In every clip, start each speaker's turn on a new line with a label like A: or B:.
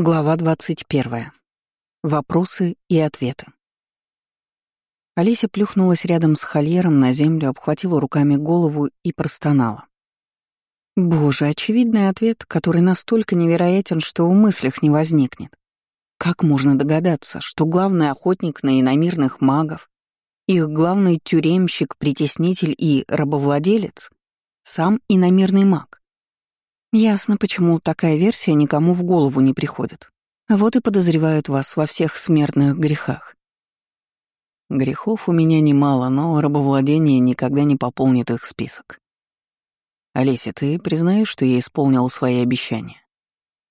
A: Глава 21. Вопросы и ответы. Алися плюхнулась рядом с Хольером на землю, обхватила руками голову и простонала. Боже, очевидный ответ, который настолько невероятен, что в мыслях не возникнет. Как можно догадаться, что главный охотник на иномирных магов, их главный тюремщик, притеснитель и рабовладелец — сам иномирный маг? Ясно, почему такая версия никому в голову не приходит. Вот и подозревают вас во всех смертных грехах. Грехов у меня немало, но рабовладение никогда не пополнит их список. Олеся, ты признаешь, что я исполнил свои обещания?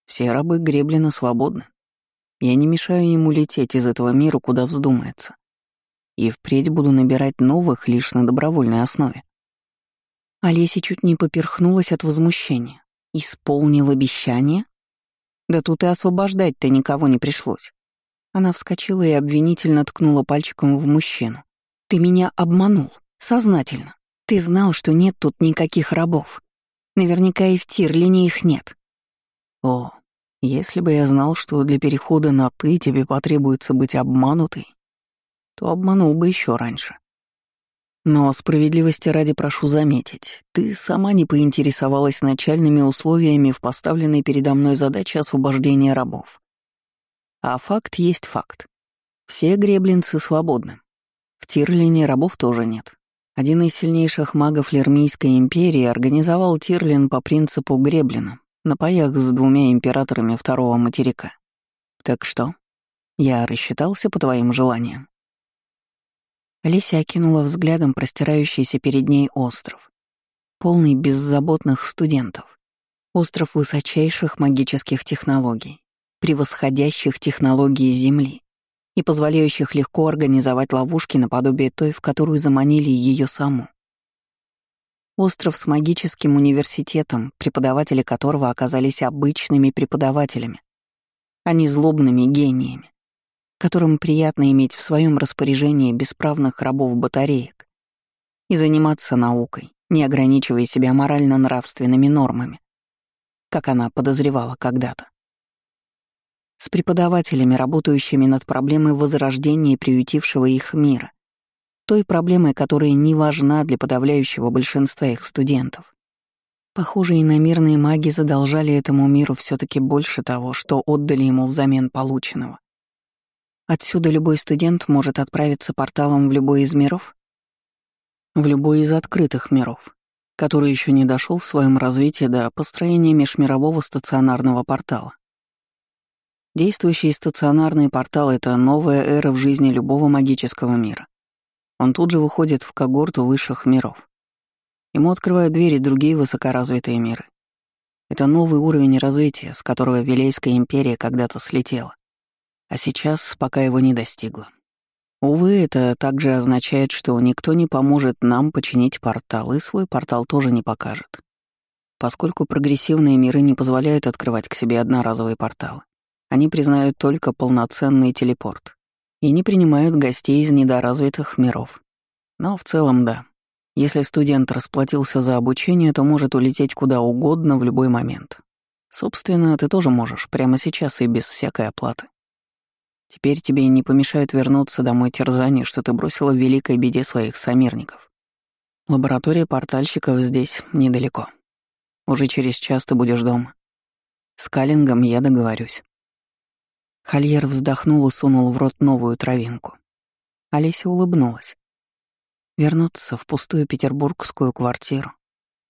A: Все рабы Греблина свободны. Я не мешаю ему лететь из этого мира, куда вздумается. И впредь буду набирать новых лишь на добровольной основе. Олеся чуть не поперхнулась от возмущения. Исполнил обещание? Да тут и освобождать-то никого не пришлось. Она вскочила и обвинительно ткнула пальчиком в мужчину. «Ты меня обманул. Сознательно. Ты знал, что нет тут никаких рабов. Наверняка и в Тирлине их нет». «О, если бы я знал, что для перехода на «ты» тебе потребуется быть обманутой, то обманул бы еще раньше. Но справедливости ради прошу заметить, ты сама не поинтересовалась начальными условиями в поставленной передо мной задаче освобождения рабов. А факт есть факт. Все греблинцы свободны. В Тирлине рабов тоже нет. Один из сильнейших магов Лермийской империи организовал Тирлин по принципу Греблина, на паях с двумя императорами второго материка. Так что, я рассчитался по твоим желаниям? Лися окинула взглядом простирающийся перед ней остров, полный беззаботных студентов. Остров высочайших магических технологий, превосходящих технологии Земли и позволяющих легко организовать ловушки наподобие той, в которую заманили ее саму. Остров с магическим университетом, преподаватели которого оказались обычными преподавателями, а не злобными гениями которым приятно иметь в своем распоряжении бесправных рабов батареек и заниматься наукой, не ограничивая себя морально-нравственными нормами, как она подозревала когда-то. С преподавателями, работающими над проблемой возрождения приютившего их мира, той проблемой, которая не важна для подавляющего большинства их студентов. Похоже, иномирные маги задолжали этому миру все таки больше того, что отдали ему взамен полученного. Отсюда любой студент может отправиться порталом в любой из миров? В любой из открытых миров, который еще не дошел в своем развитии до построения межмирового стационарного портала. Действующий стационарный портал — это новая эра в жизни любого магического мира. Он тут же выходит в когорту высших миров. Ему открывают двери другие высокоразвитые миры. Это новый уровень развития, с которого Вилейская империя когда-то слетела а сейчас пока его не достигла. Увы, это также означает, что никто не поможет нам починить портал, и свой портал тоже не покажет. Поскольку прогрессивные миры не позволяют открывать к себе одноразовые порталы, они признают только полноценный телепорт и не принимают гостей из недоразвитых миров. Но в целом да. Если студент расплатился за обучение, то может улететь куда угодно в любой момент. Собственно, ты тоже можешь прямо сейчас и без всякой оплаты. Теперь тебе не помешают вернуться домой терзания, что ты бросила в великой беде своих сомерников. Лаборатория портальщиков здесь, недалеко. Уже через час ты будешь дома. С Каллингом я договорюсь». Хольер вздохнул и сунул в рот новую травинку. Олеся улыбнулась. Вернуться в пустую петербургскую квартиру,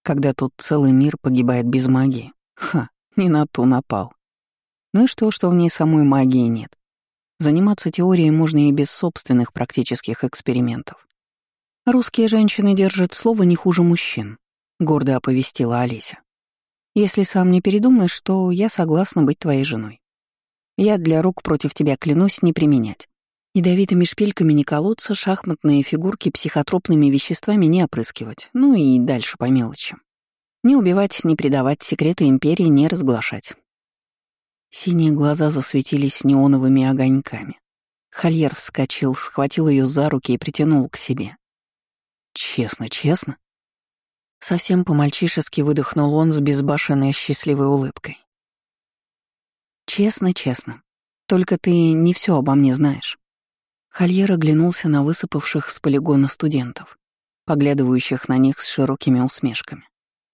A: когда тут целый мир погибает без магии. Ха, не на ту напал. Ну и что, что в ней самой магии нет? Заниматься теорией можно и без собственных практических экспериментов. «Русские женщины держат слово не хуже мужчин», — гордо оповестила Олеся. «Если сам не передумаешь, то я согласна быть твоей женой. Я для рук против тебя клянусь не применять. Ядовитыми шпильками не колоться, шахматные фигурки психотропными веществами не опрыскивать, ну и дальше по мелочи. Не убивать, не предавать, секреты империи не разглашать. Синие глаза засветились неоновыми огоньками. Хольер вскочил, схватил ее за руки и притянул к себе. «Честно, честно?» Совсем по-мальчишески выдохнул он с безбашенной счастливой улыбкой. Честно-честно. Только ты не все обо мне знаешь. Хольер оглянулся на высыпавших с полигона студентов, поглядывающих на них с широкими усмешками.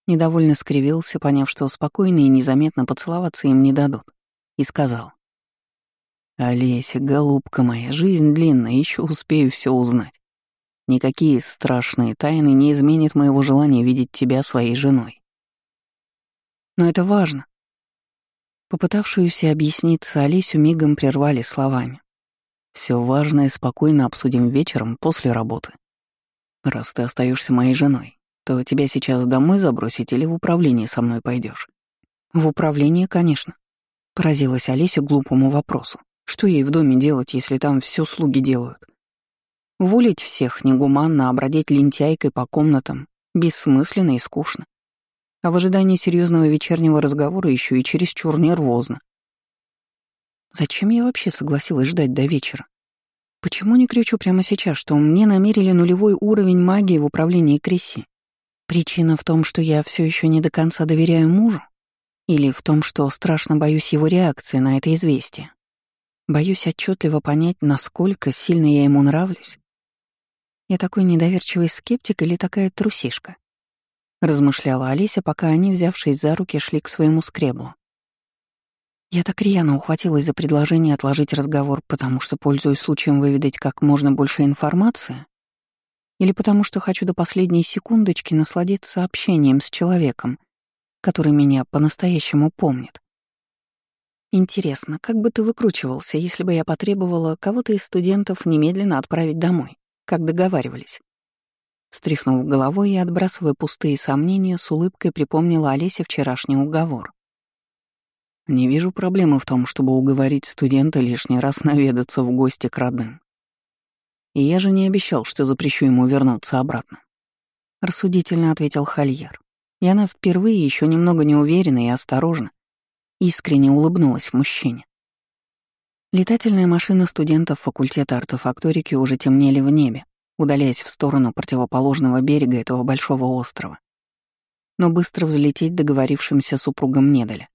A: Недовольно скривился, поняв, что спокойно и незаметно поцеловаться им не дадут, и сказал. «Олеся, голубка моя, жизнь длинная, еще успею все узнать. Никакие страшные тайны не изменят моего желания видеть тебя своей женой. Но это важно. Попытавшуюся объясниться Олесю мигом прервали словами. Все важное спокойно обсудим вечером после работы. Раз ты остаешься моей женой, то тебя сейчас домой забросить или в управление со мной пойдешь? В управление, конечно. Поразилась Олеся глупому вопросу. Что ей в доме делать, если там все слуги делают? Уволить всех негуманно, обродеть лентяйкой по комнатам бессмысленно и скучно. А в ожидании серьезного вечернего разговора еще и чересчур нервозно. Зачем я вообще согласилась ждать до вечера? Почему не кричу прямо сейчас, что мне намерили нулевой уровень магии в управлении Кресси? Причина в том, что я все еще не до конца доверяю мужу? Или в том, что страшно боюсь его реакции на это известие? Боюсь отчетливо понять, насколько сильно я ему нравлюсь? Я такой недоверчивый скептик или такая трусишка? Размышляла Олеся, пока они, взявшись за руки, шли к своему скреблу. Я так рьяно ухватилась за предложение отложить разговор, потому что пользуюсь случаем выведать как можно больше информации? Или потому что хочу до последней секундочки насладиться общением с человеком, который меня по-настоящему помнит? Интересно, как бы ты выкручивался, если бы я потребовала кого-то из студентов немедленно отправить домой? как договаривались. Стряхнув головой и отбрасывая пустые сомнения, с улыбкой припомнила Олесе вчерашний уговор. «Не вижу проблемы в том, чтобы уговорить студента лишний раз наведаться в гости к родным. И я же не обещал, что запрещу ему вернуться обратно». Рассудительно ответил Хольер. И она впервые, еще немного неуверенно и осторожно, искренне улыбнулась мужчине. Летательная машина студентов факультета артефакторики уже темнели в небе, удаляясь в сторону противоположного берега этого большого острова. Но быстро взлететь договорившимся супругам не дали.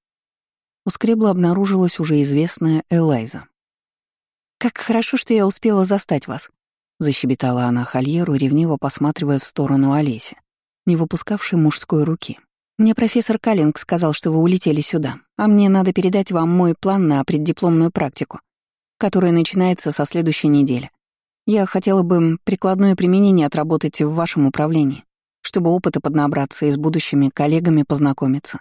A: У скребла обнаружилась уже известная Элайза. «Как хорошо, что я успела застать вас», — защебетала она Хольеру, ревниво посматривая в сторону Олеси, не выпускавшей мужской руки. «Мне профессор Каллинг сказал, что вы улетели сюда, а мне надо передать вам мой план на преддипломную практику которая начинается со следующей недели. Я хотела бы прикладное применение отработать в вашем управлении, чтобы опыта поднабраться и с будущими коллегами познакомиться.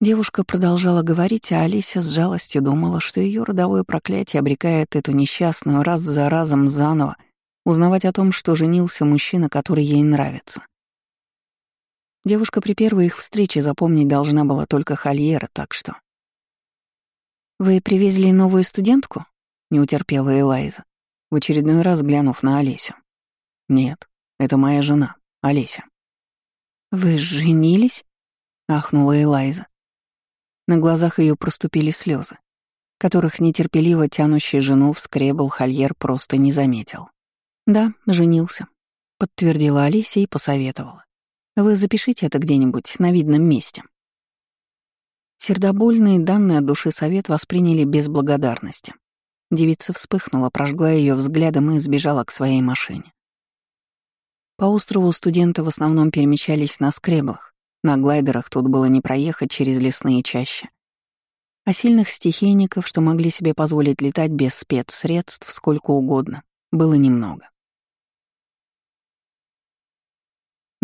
A: Девушка продолжала говорить, а Алися с жалостью думала, что ее родовое проклятие обрекает эту несчастную раз за разом заново узнавать о том, что женился мужчина, который ей нравится. Девушка при первой их встрече запомнить должна была только Хольера, так что... «Вы привезли новую студентку?» не утерпела Элайза, в очередной раз глянув на Олесю. «Нет, это моя жена, Олеся». «Вы женились?» — ахнула Элайза. На глазах ее проступили слезы, которых нетерпеливо тянущий жену в скребл Хольер просто не заметил. «Да, женился», — подтвердила Олеся и посоветовала. «Вы запишите это где-нибудь на видном месте». Сердобольный данный от души совет восприняли без благодарности. Девица вспыхнула, прожгла ее взглядом и сбежала к своей машине. По острову студенты в основном перемещались на скреблах. На глайдерах тут было не проехать через лесные чащи. А сильных стихийников, что могли себе позволить летать без спецсредств сколько угодно, было немного.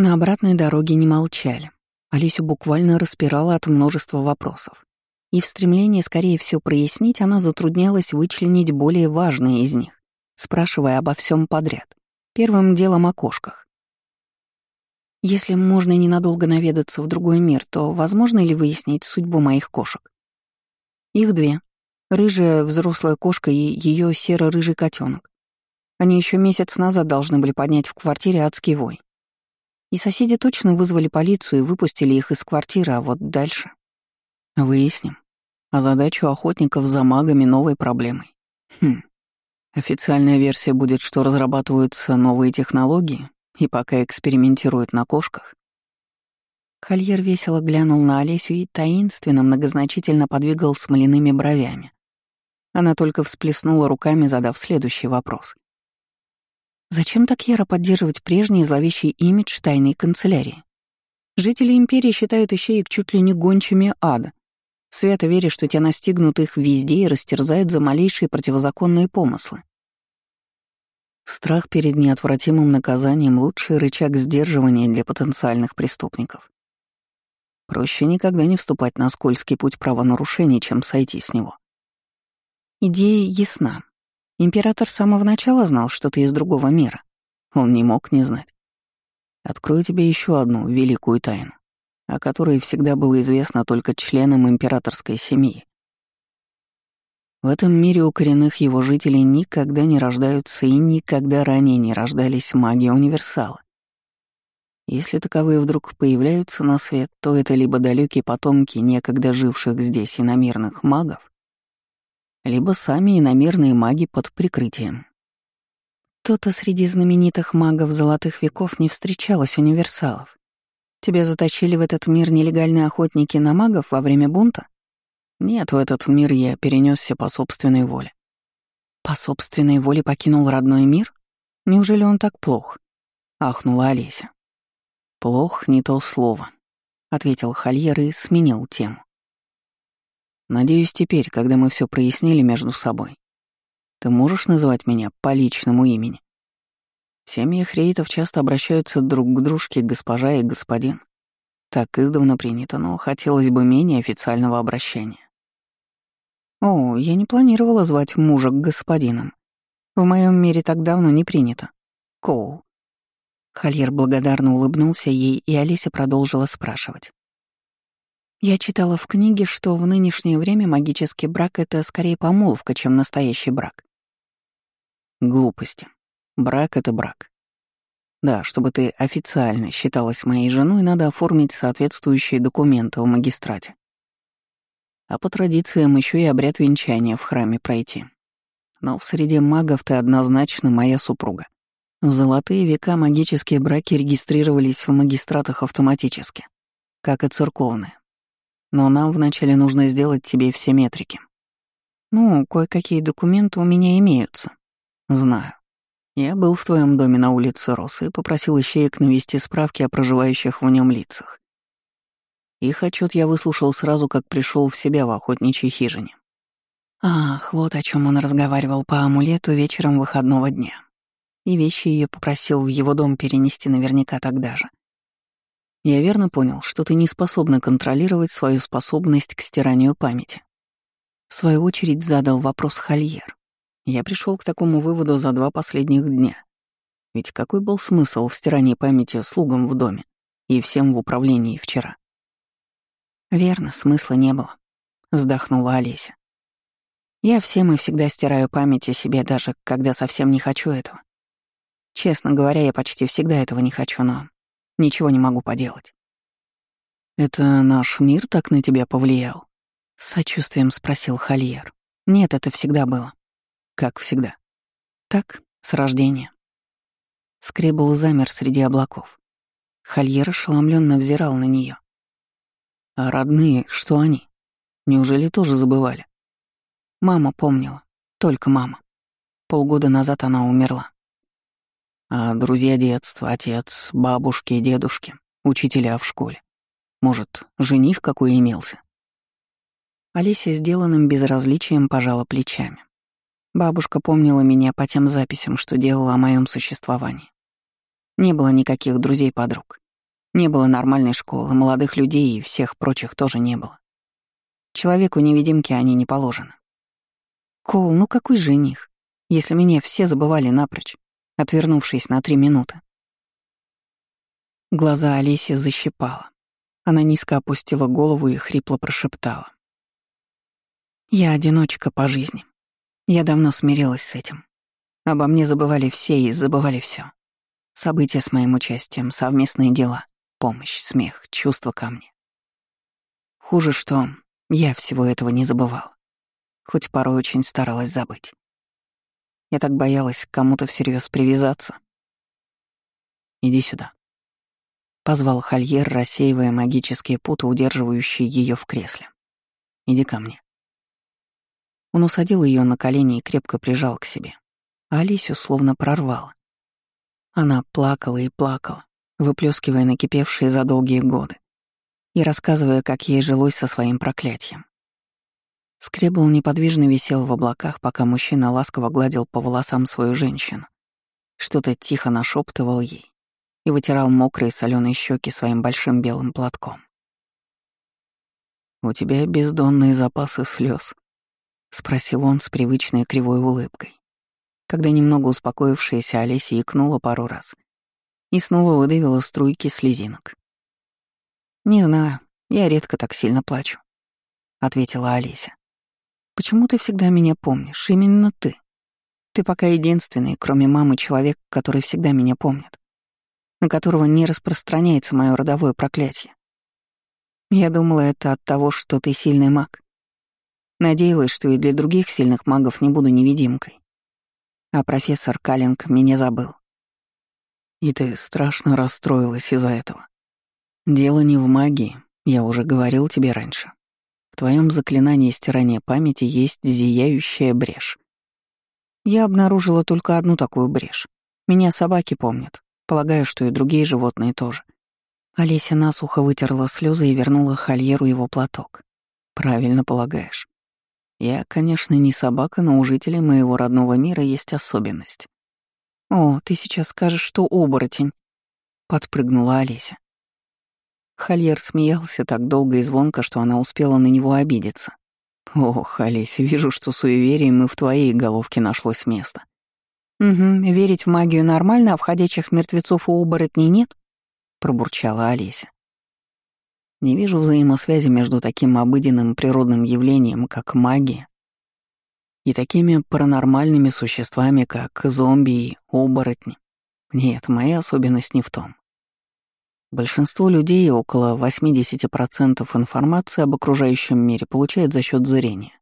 A: На обратной дороге не молчали. Алисю буквально распирала от множества вопросов и в стремлении скорее все прояснить она затруднялась вычленить более важные из них, спрашивая обо всем подряд. Первым делом о кошках. Если можно ненадолго наведаться в другой мир, то возможно ли выяснить судьбу моих кошек? Их две. Рыжая взрослая кошка и ее серо-рыжий котенок. Они еще месяц назад должны были поднять в квартире адский вой. И соседи точно вызвали полицию и выпустили их из квартиры, а вот дальше... Выясним. А задачу охотников за магами новой проблемой. Хм. Официальная версия будет, что разрабатываются новые технологии и пока экспериментируют на кошках. Хольер весело глянул на Олесю и таинственно, многозначительно подвигал смоляными бровями. Она только всплеснула руками, задав следующий вопрос. Зачем так яро поддерживать прежний зловещий имидж тайной канцелярии? Жители Империи считают ищеек чуть ли не гончими ада. Свято веря, что тебя настигнут их везде и растерзают за малейшие противозаконные помыслы. Страх перед неотвратимым наказанием — лучший рычаг сдерживания для потенциальных преступников. Проще никогда не вступать на скользкий путь правонарушений, чем сойти с него. Идея ясна. Император с самого начала знал, что ты из другого мира. Он не мог не знать. Открою тебе еще одну великую тайну, о которой всегда было известно только членам императорской семьи. В этом мире у коренных его жителей никогда не рождаются и никогда ранее не рождались маги-универсалы. Если таковые вдруг появляются на свет, то это либо далекие потомки некогда живших здесь иномерных магов, либо сами иномерные маги под прикрытием. То-то среди знаменитых магов золотых веков не встречалось универсалов. Тебя затащили в этот мир нелегальные охотники на магов во время бунта? Нет, в этот мир я перенесся по собственной воле. По собственной воле покинул родной мир? Неужели он так плох? Ахнула Олеся. Плох не то слово, ответил Хольер и сменил тему. Надеюсь, теперь, когда мы все прояснили между собой, ты можешь называть меня по личному имени? Семьи хрейтов часто обращаются друг к дружке госпожа и господин. Так издавна принято, но хотелось бы менее официального обращения. О, я не планировала звать мужа господином. В моем мире так давно не принято. Коул. Хольер благодарно улыбнулся ей, и Алиса продолжила спрашивать. Я читала в книге, что в нынешнее время магический брак — это скорее помолвка, чем настоящий брак. Глупости. Брак — это брак. Да, чтобы ты официально считалась моей женой, надо оформить соответствующие документы в магистрате а по традициям еще и обряд венчания в храме пройти. Но в среде магов ты однозначно моя супруга. В золотые века магические браки регистрировались в магистратах автоматически, как и церковные. Но нам вначале нужно сделать тебе все метрики. Ну, кое-какие документы у меня имеются. Знаю. Я был в твоем доме на улице Росы и попросил ищеек навести справки о проживающих в нем лицах. Их отчет я выслушал сразу, как пришел в себя в охотничьей хижине. Ах, вот о чем он разговаривал по амулету вечером выходного дня. И вещи ее попросил в его дом перенести наверняка тогда же. Я верно понял, что ты не способна контролировать свою способность к стиранию памяти. В свою очередь задал вопрос Хольер. Я пришел к такому выводу за два последних дня. Ведь какой был смысл в стирании памяти слугам в доме и всем в управлении вчера? Верно, смысла не было, вздохнула Олеся. Я всем и всегда стираю память о себе, даже когда совсем не хочу этого. Честно говоря, я почти всегда этого не хочу, но ничего не могу поделать. «Это наш мир так на тебя повлиял?» — с сочувствием спросил Хольер. «Нет, это всегда было. Как всегда. Так, с рождения». Скребл замер среди облаков. Хольер ошеломленно взирал на нее. А родные, что они? Неужели тоже забывали? Мама помнила. Только мама. Полгода назад она умерла. А друзья детства, отец, бабушки и дедушки, учителя в школе. Может, жених какой имелся? Олеся сделанным безразличием пожала плечами. Бабушка помнила меня по тем записям, что делала о моем существовании. Не было никаких друзей-подруг. Не было нормальной школы, молодых людей и всех прочих тоже не было. Человеку-невидимке они не положены. Коул, ну какой жених, если меня все забывали напрочь, отвернувшись на три минуты? Глаза Олеси защипала. Она низко опустила голову и хрипло прошептала. «Я одиночка по жизни. Я давно смирилась с этим. Обо мне забывали все и забывали все. События с моим участием, совместные дела. Помощь, смех, чувства ко мне. Хуже, что я всего этого не забывал. Хоть порой очень старалась забыть. Я так боялась кому-то всерьез привязаться. Иди сюда. Позвал Хольер, рассеивая магические путы, удерживающие ее в кресле. «Иди ко мне». Он усадил ее на колени и крепко прижал к себе. А Алисю словно прорвало. Она плакала и плакала, выплескивая накипевшие за долгие годы и рассказывая, как ей жилось со своим проклятием. Скребл неподвижно висел в облаках, пока мужчина ласково гладил по волосам свою женщину. Что-то тихо нашептывал ей и вытирал мокрые соленые щеки своим большим белым платком. «У тебя бездонные запасы слез, спросил он с привычной кривой улыбкой, когда немного успокоившаяся Олеся икнула пару раз и снова выдавила струйки слезинок. «Не знаю, я редко так сильно плачу», — ответила Олеся. Почему ты всегда меня помнишь? Именно ты. Ты пока единственный, кроме мамы, человек, который всегда меня помнит, на которого не распространяется мое родовое проклятие. Я думала, это от того, что ты сильный маг. Надеялась, что и для других сильных магов не буду невидимкой. А профессор Каллинг меня забыл. И ты страшно расстроилась из-за этого. Дело не в магии, я уже говорил тебе раньше твоем заклинании стирания памяти есть зияющая брешь. Я обнаружила только одну такую брешь. Меня собаки помнят. Полагаю, что и другие животные тоже. Олеся насухо вытерла слезы и вернула Хольеру его платок. Правильно полагаешь. Я, конечно, не собака, но у жителей моего родного мира есть особенность. «О, ты сейчас скажешь, что оборотень», — подпрыгнула Олеся. Хольер смеялся так долго и звонко, что она успела на него обидеться. «Ох, Олеся, вижу, что суеверием и в твоей головке нашлось место». «Угу, верить в магию нормально, а в ходячих мертвецов у оборотней нет?» — пробурчала Олеся. «Не вижу взаимосвязи между таким обыденным природным явлением, как магия, и такими паранормальными существами, как зомби и оборотни. Нет, моя особенность не в том. Большинство людей, около 80% информации об окружающем мире, получают за счет зрения,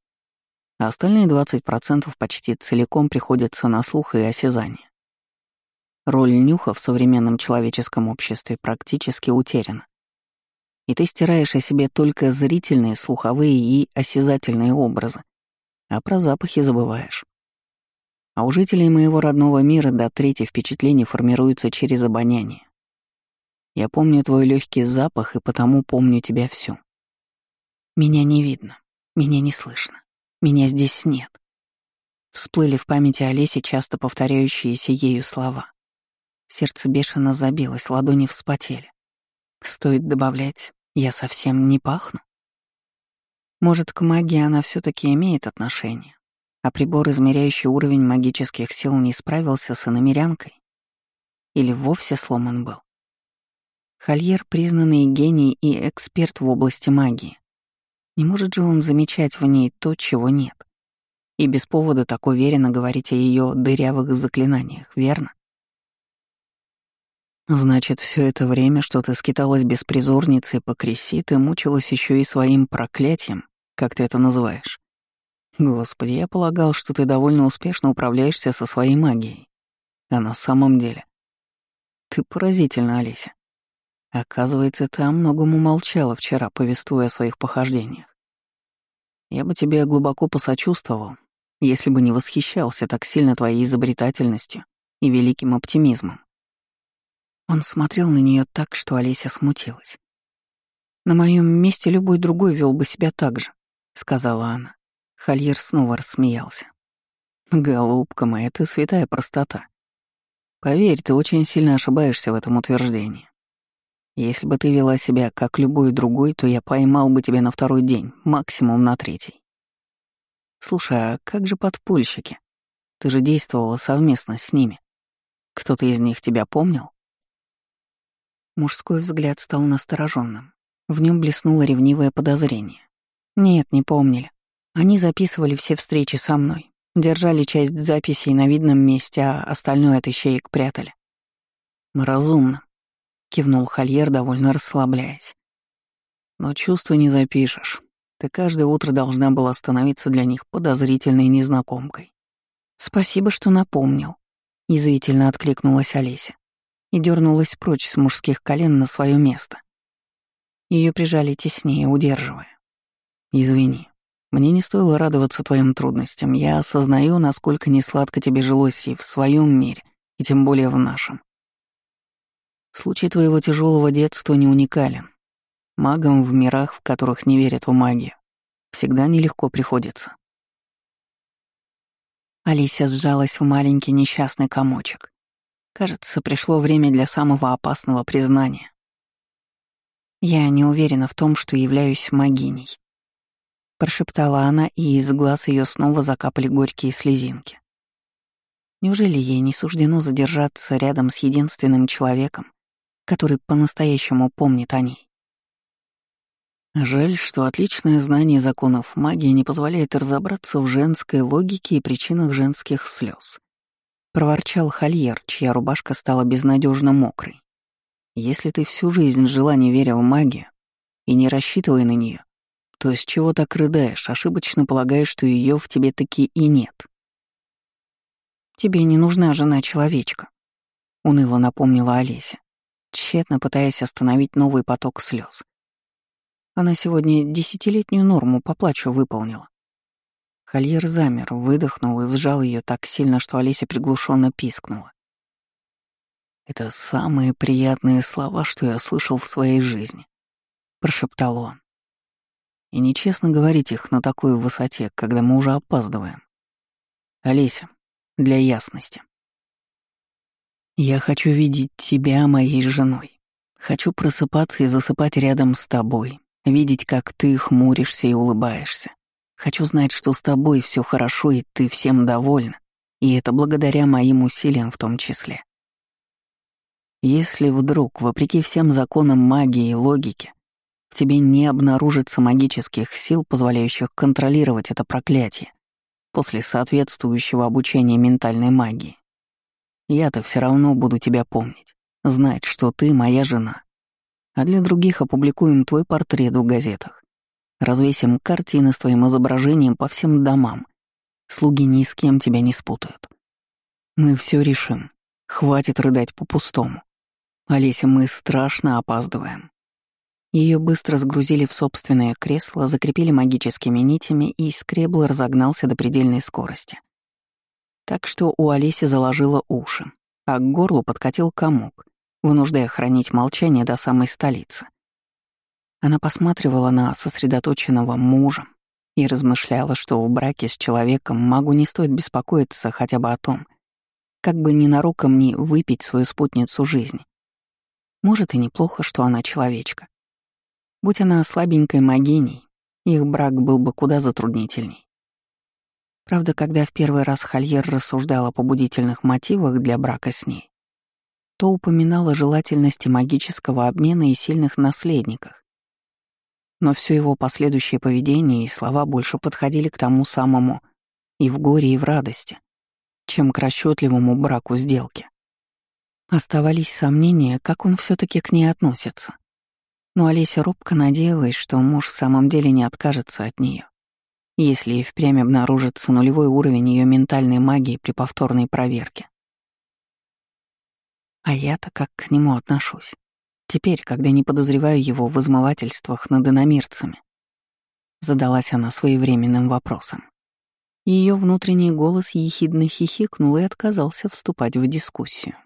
A: а остальные 20% почти целиком приходятся на слух и осязание. Роль нюха в современном человеческом обществе практически утеряна. И ты стираешь о себе только зрительные, слуховые и осязательные образы, а про запахи забываешь. А у жителей моего родного мира до трети впечатлений формируются через обоняние. Я помню твой легкий запах и потому помню тебя всю. Меня не видно, меня не слышно, меня здесь нет. Всплыли в памяти Олеси часто повторяющиеся ею слова. Сердце бешено забилось, ладони вспотели. Стоит добавлять, я совсем не пахну. Может, к магии она все таки имеет отношение, а прибор, измеряющий уровень магических сил, не справился с иномерянкой? Или вовсе сломан был? Хольер — признанный гений и эксперт в области магии. Не может же он замечать в ней то, чего нет. И без повода так уверенно говорить о ее дырявых заклинаниях, верно? Значит, все это время, что ты скиталась беспризорницей по креси, ты мучилась еще и своим проклятием, как ты это называешь. Господи, я полагал, что ты довольно успешно управляешься со своей магией. А на самом деле... Ты поразительна, Олеся. Оказывается, ты о многом умолчала вчера, повествуя о своих похождениях. Я бы тебе глубоко посочувствовал, если бы не восхищался так сильно твоей изобретательностью и великим оптимизмом. Он смотрел на нее так, что Олеся смутилась. «На моем месте любой другой вел бы себя так же», — сказала она. Хольер снова рассмеялся. «Голубка моя, ты святая простота. Поверь, ты очень сильно ошибаешься в этом утверждении. Если бы ты вела себя как любой другой, то я поймал бы тебя на второй день, максимум на третий. Слушай, а как же подпольщики? Ты же действовала совместно с ними. Кто-то из них тебя помнил? Мужской взгляд стал настороженным. В нем блеснуло ревнивое подозрение. Нет, не помнили. Они записывали все встречи со мной, держали часть записей на видном месте, а остальное от ищеек прятали. Разумно. — кивнул Хольер, довольно расслабляясь. «Но чувства не запишешь. Ты каждое утро должна была становиться для них подозрительной незнакомкой». «Спасибо, что напомнил», — язвительно откликнулась Олеся. и дернулась прочь с мужских колен на свое место. Ее прижали теснее, удерживая. «Извини, мне не стоило радоваться твоим трудностям. Я осознаю, насколько несладко тебе жилось и в своем мире, и тем более в нашем. Случай твоего тяжелого детства не уникален. Магам в мирах, в которых не верят в магию, всегда нелегко приходится. Алисия сжалась в маленький несчастный комочек. Кажется, пришло время для самого опасного признания. Я не уверена в том, что являюсь магиней. Прошептала она, и из глаз ее снова закапали горькие слезинки. Неужели ей не суждено задержаться рядом с единственным человеком, который по-настоящему помнит о ней? Жаль, что отличное знание законов магии не позволяет разобраться в женской логике и причинах женских слез. Проворчал Хольер, чья рубашка стала безнадежно мокрой. Если ты всю жизнь жила, не веря в магию, и не рассчитывая на нее, то с чего так рыдаешь, ошибочно полагаешь, что ее в тебе таки и нет? Тебе не нужна жена-человечка, уныло напомнила Олеся, тщетно пытаясь остановить новый поток слез. Она сегодня десятилетнюю норму по плачу выполнила. Хольер замер, выдохнул и сжал ее так сильно, что Олеся приглушенно пискнула. «Это самые приятные слова, что я слышал в своей жизни», — прошептал он. «И нечестно говорить их на такой высоте, когда мы уже опаздываем. Олеся, для ясности. Я хочу видеть тебя моей женой. Хочу просыпаться и засыпать рядом с тобой, Видеть, как ты хмуришься и улыбаешься. Хочу знать, что с тобой все хорошо и ты всем довольна, и это благодаря моим усилиям в том числе. Если вдруг, вопреки всем законам магии и логики, в тебе не обнаружится магических сил, позволяющих контролировать это проклятие после соответствующего обучения ментальной магии, я-то все равно буду тебя помнить, знать, что ты моя жена, а для других опубликуем твой портрет в газетах. Развесим картины с твоим изображением по всем домам. Слуги ни с кем тебя не спутают. Мы все решим. Хватит рыдать по-пустому. Олеся, мы страшно опаздываем. Ее быстро сгрузили в собственное кресло, закрепили магическими нитями, и скребл разогнался до предельной скорости. Так что у Олеси заложило уши, а к горлу подкатил комок, вынуждая хранить молчание до самой столицы. Она посматривала на сосредоточенного мужа и размышляла, что в браке с человеком магу не стоит беспокоиться хотя бы о том, как бы ненароком не выпить свою спутницу жизни. Может, и неплохо, что она человечка. Будь она слабенькой магиней, их брак был бы куда затруднительней. Правда, когда в первый раз Хольер рассуждал о побудительных мотивах для брака с ней, то упоминал о желательности магического обмена и сильных наследниках. Но все его последующее поведение и слова больше подходили к тому самому и в горе, и в радости, чем к расчетливому браку сделки. Оставались сомнения, как он все таки к ней относится. Но Олеся робко надеялась, что муж в самом деле не откажется от нее, если и впрямь обнаружится нулевой уровень ее ментальной магии при повторной проверке. А я-то как к нему отношусь? Теперь, когда не подозреваю его в измывательствах над иномирцами. Задалась она своевременным вопросом. Ее внутренний голос ехидно хихикнул и отказался вступать в дискуссию.